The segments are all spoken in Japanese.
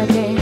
again.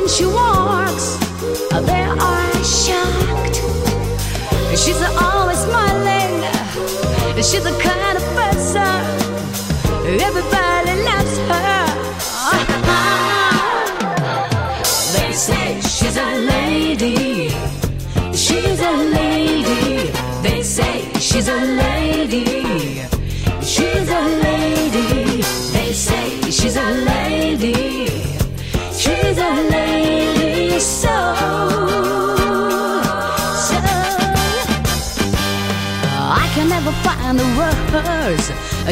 when she walks, uh, they are shocked. She's always smiling. She's the kind of person everybody loves her. Uh-huh. They say she's a lady. She's a lady. They say she's a lady. She's a lady. They say she's a lady.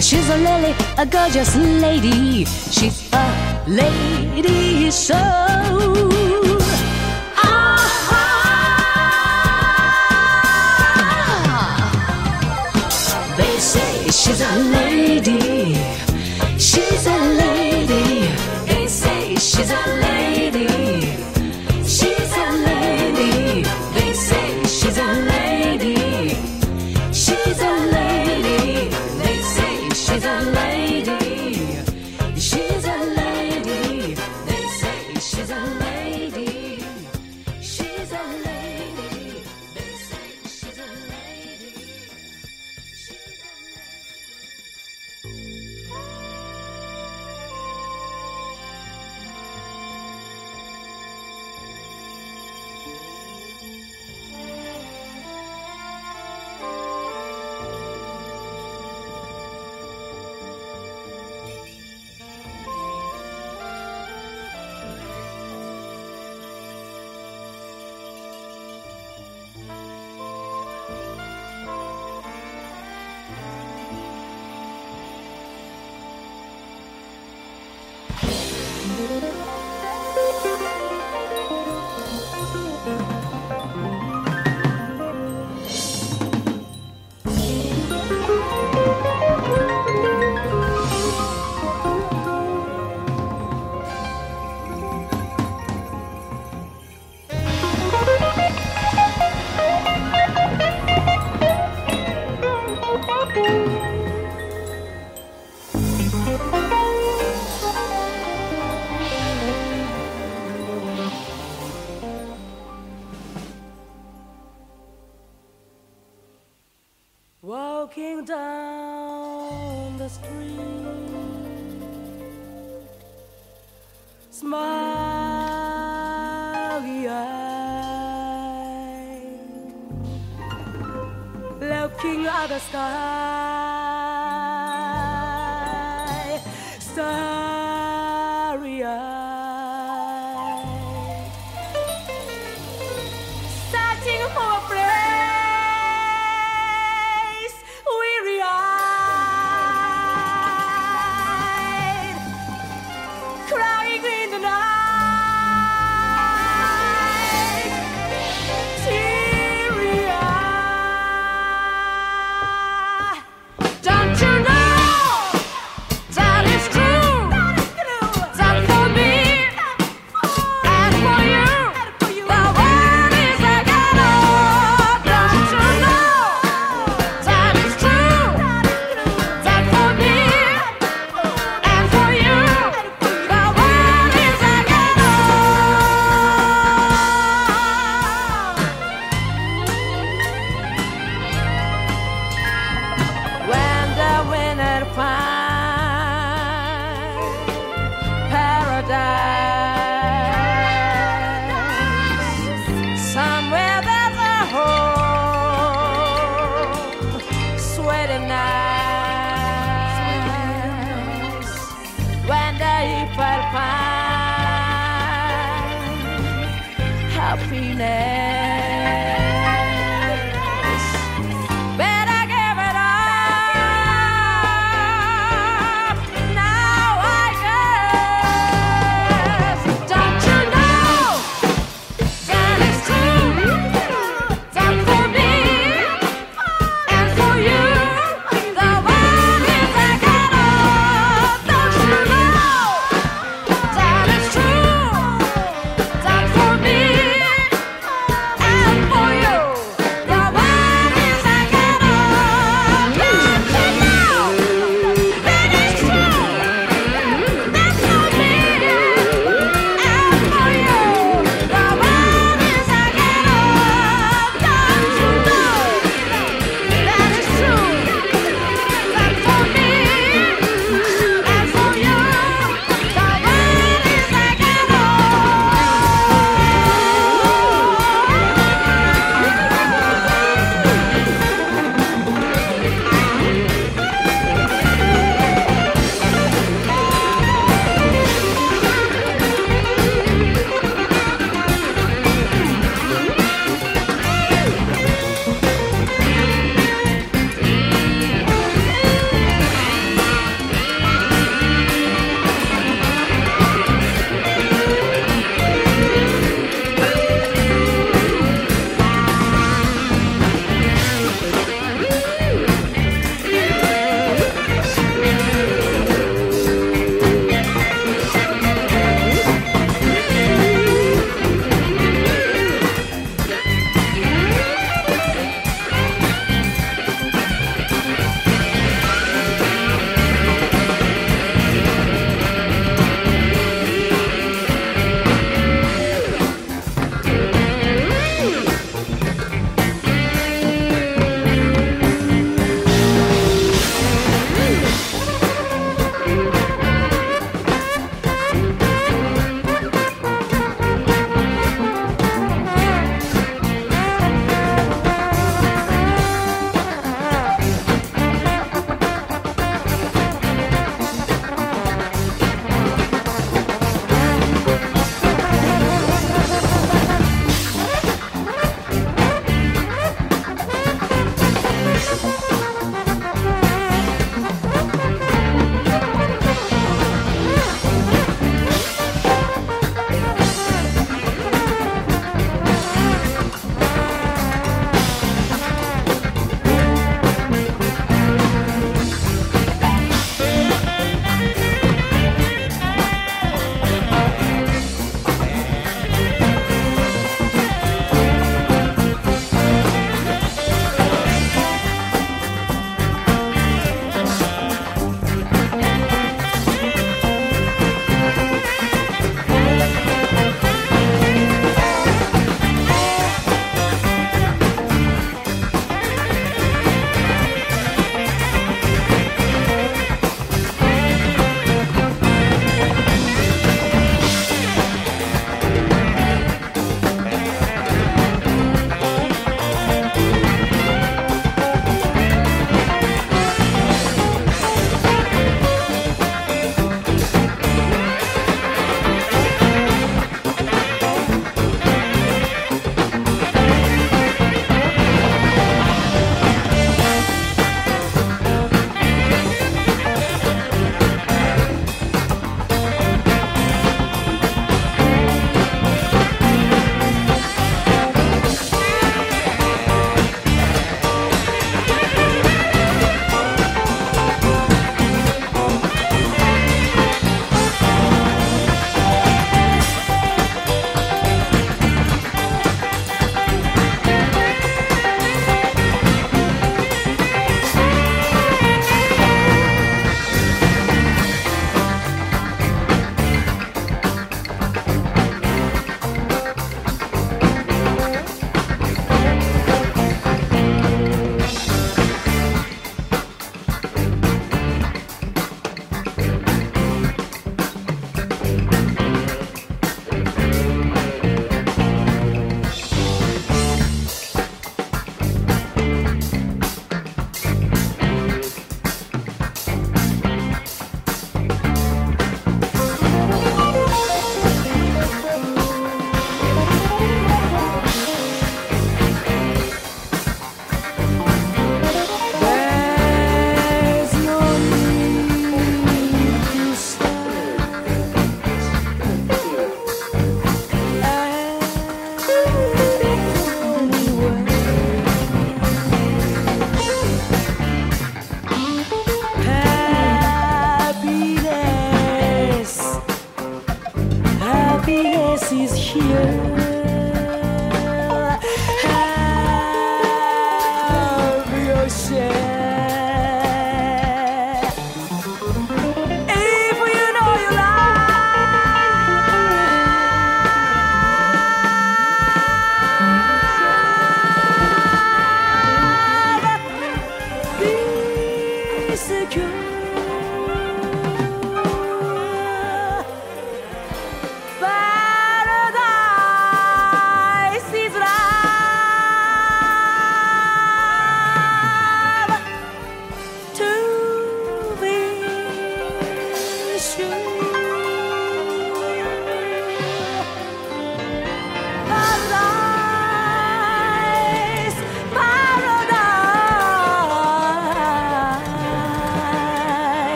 She's a lily, a gorgeous lady. She's a lady so. They say she's a lady. She's a lady. They say she's a lady.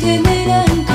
そ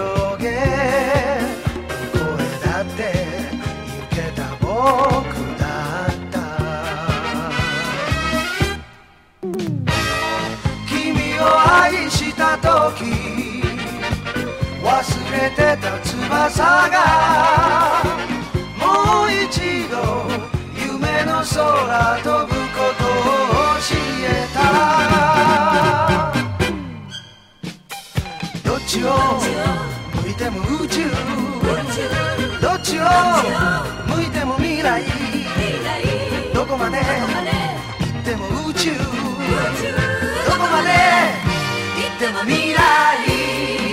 声だっていけた僕だった。君を愛したとき忘れてた翼がもう一度夢の空飛ぶことを教えた。ちを向いても宇宙。どっちを向いても未来。どこまで行っても宇宙。どこまで行っても未来。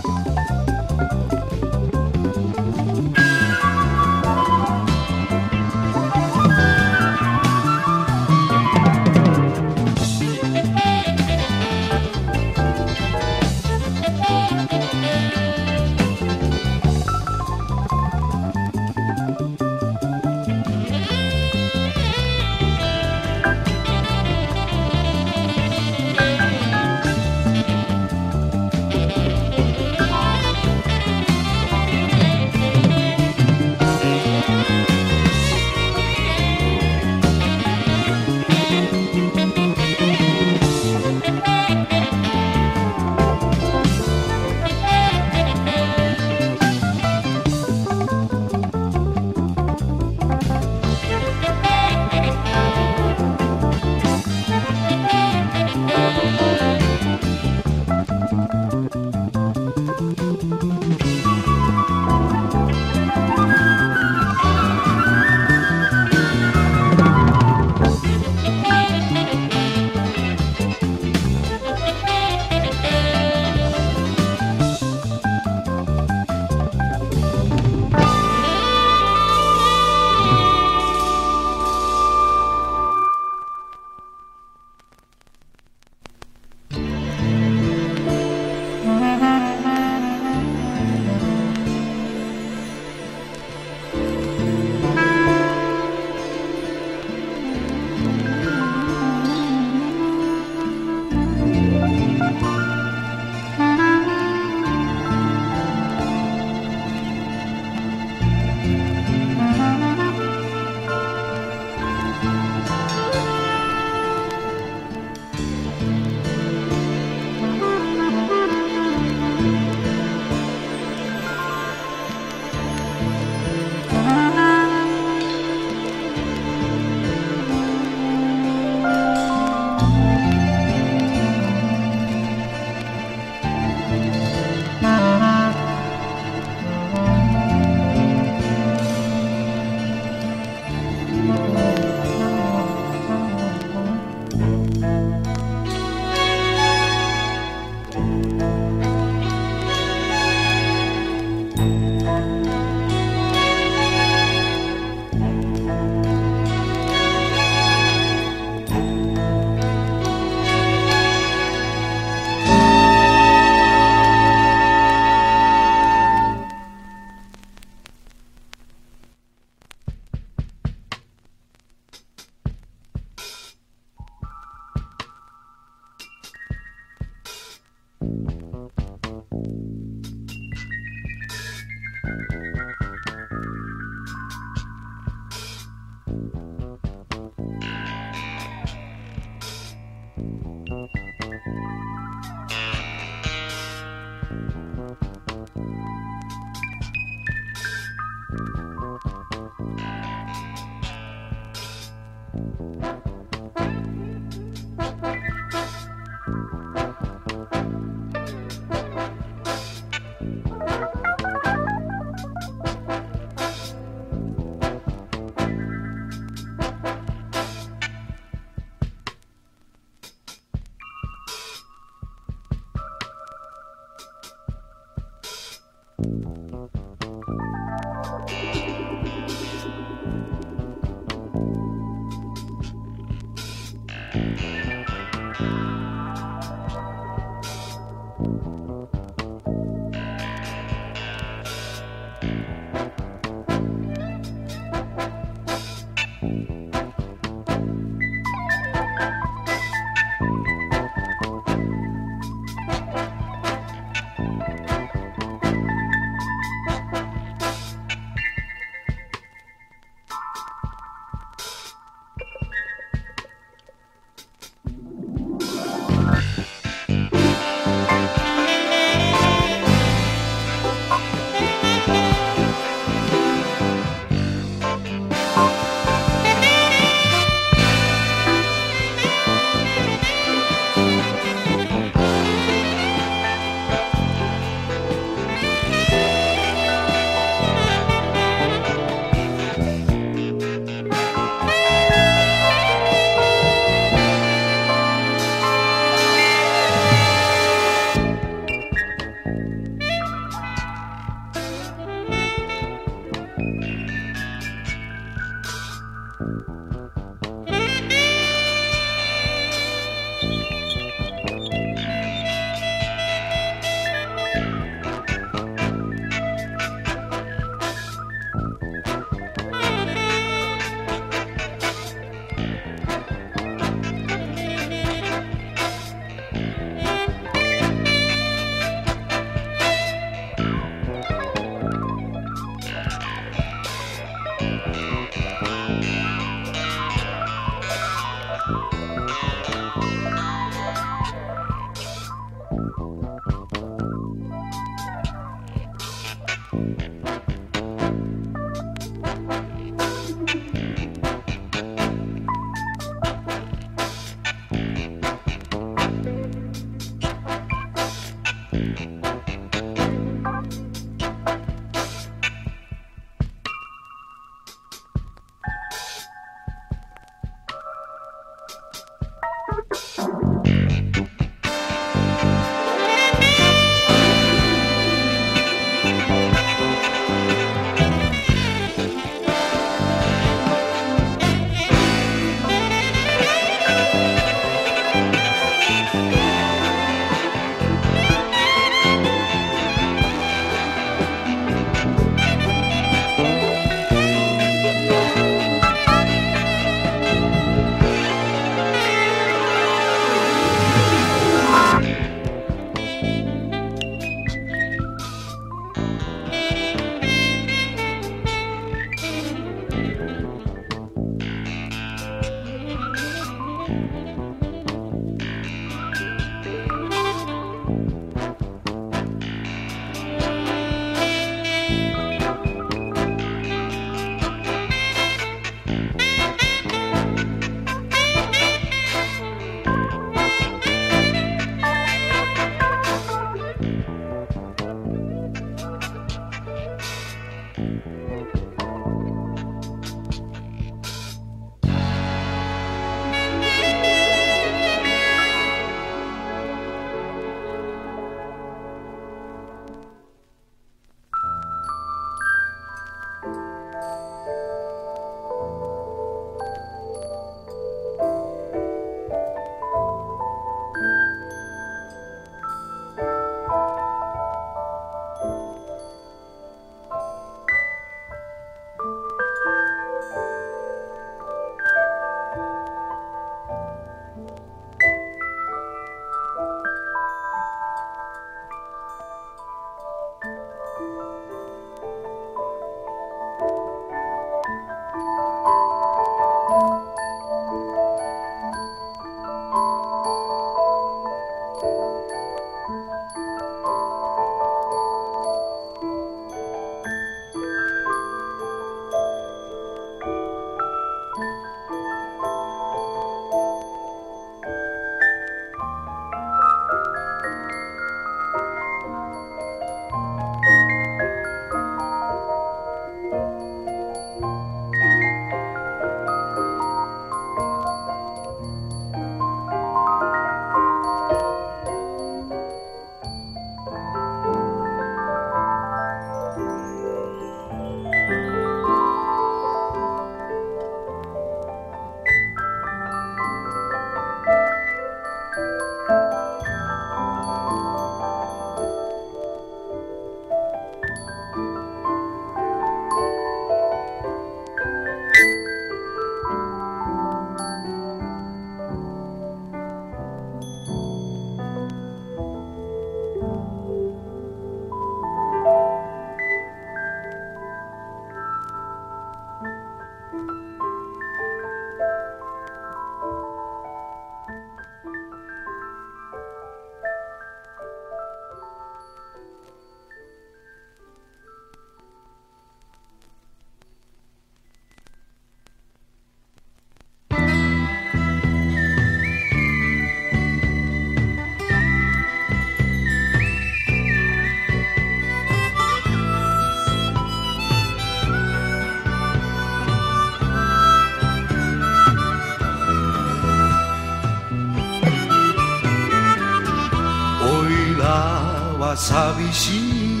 は寂しい。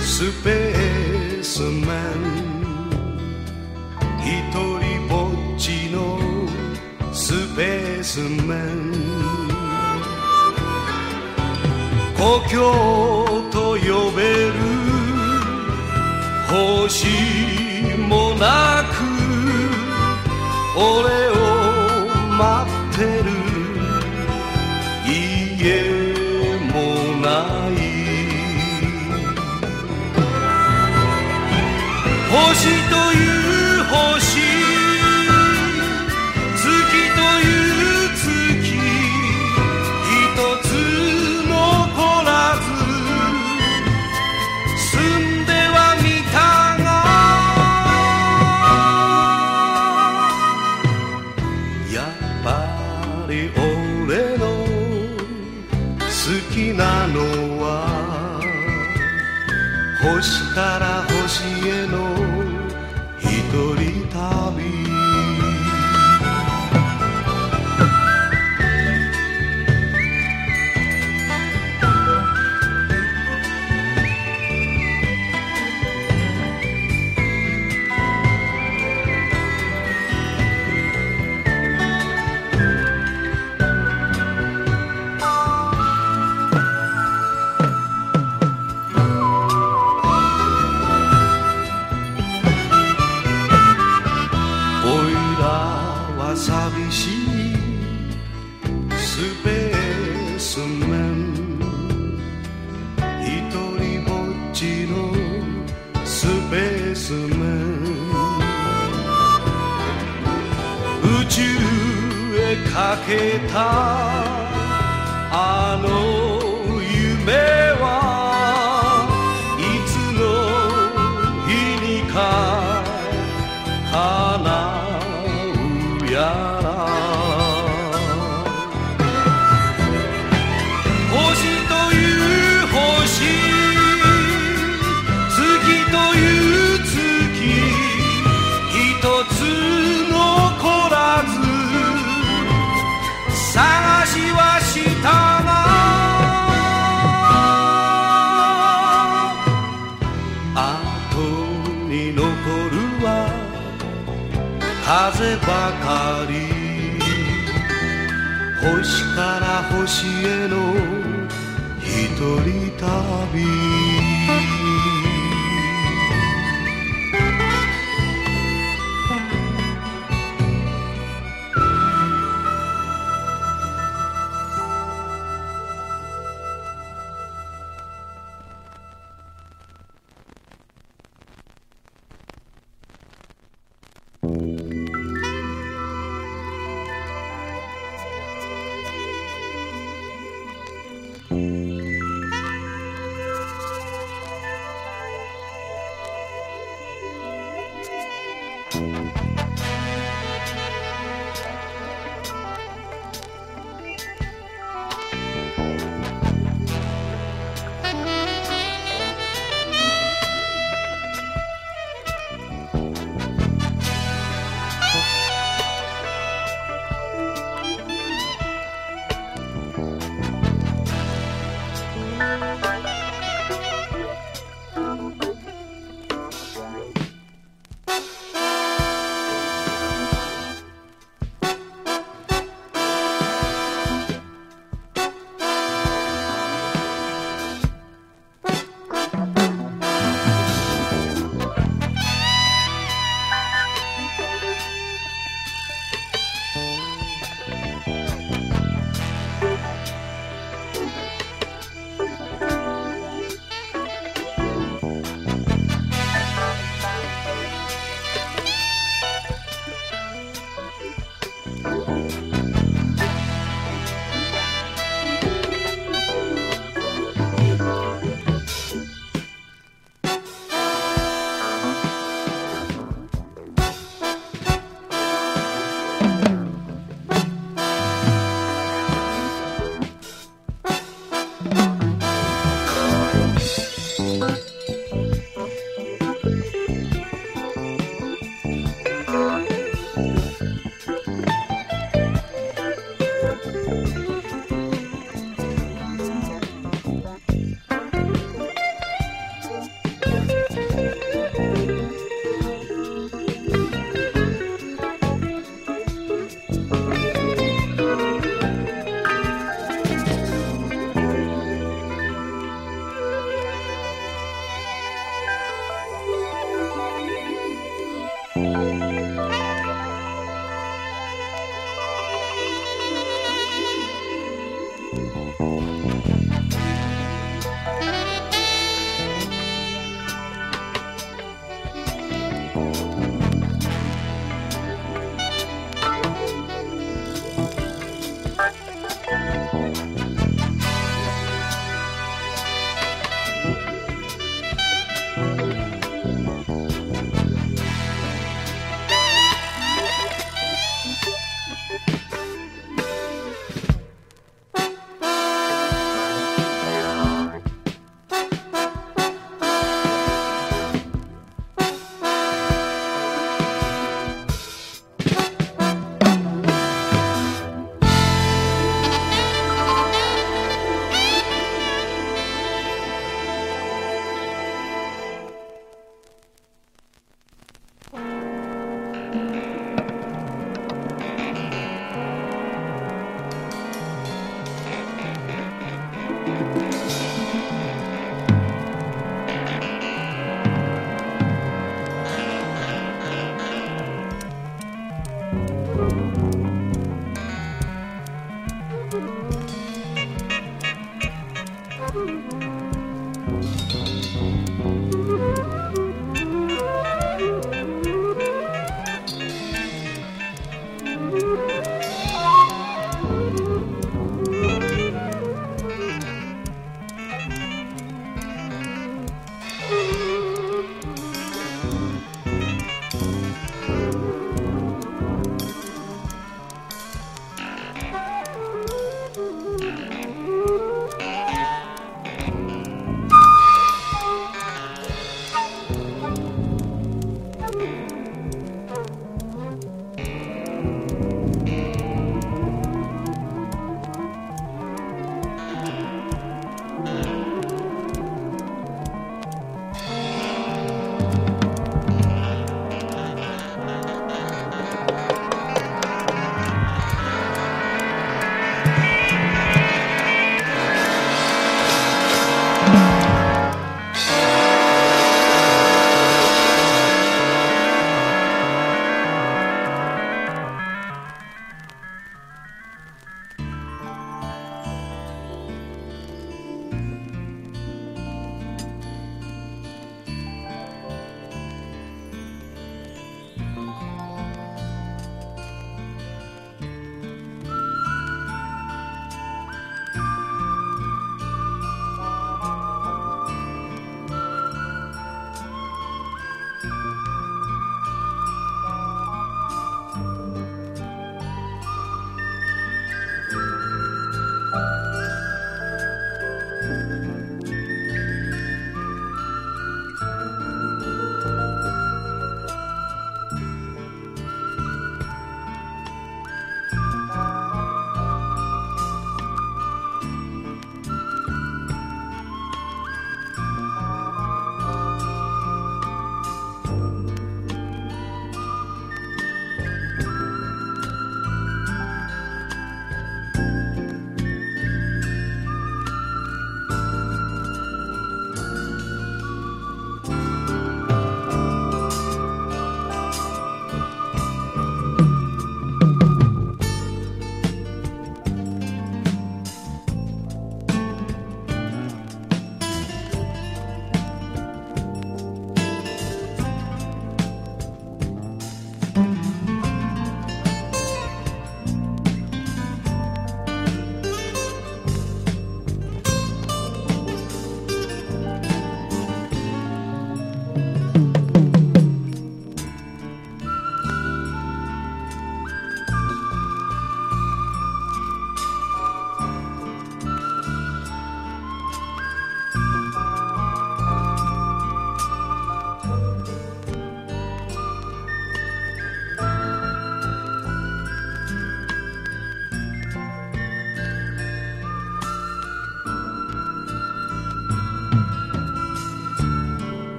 スペースマン。一人ぼっちのスペースマン。故郷と呼べる。星もなく。俺を待ってる。星という星。月という月。一つ残らず。住んでは見たが。やっぱり俺の好きなのは。星から星。へか星への一人旅。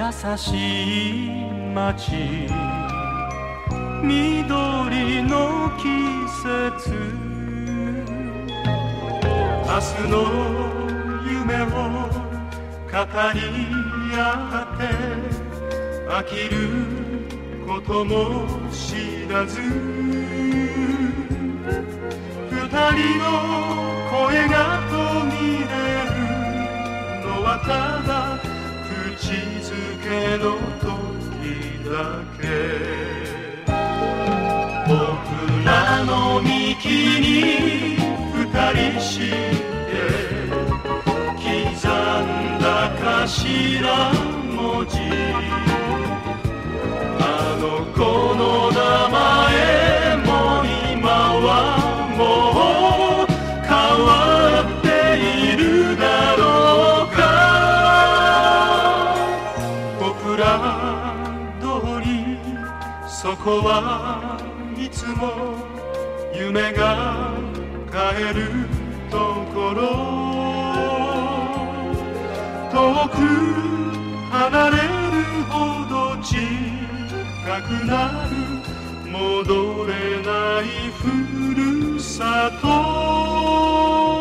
優しい街緑の季節明日の夢を語り合って飽きることも知らず二人の声が途切れるのはただ静けの時だけ。僕らの幹に二人して刻んだかしら文字。そこはいつも夢が帰るところ。遠く離れるほど近くなる。戻れないふるさと。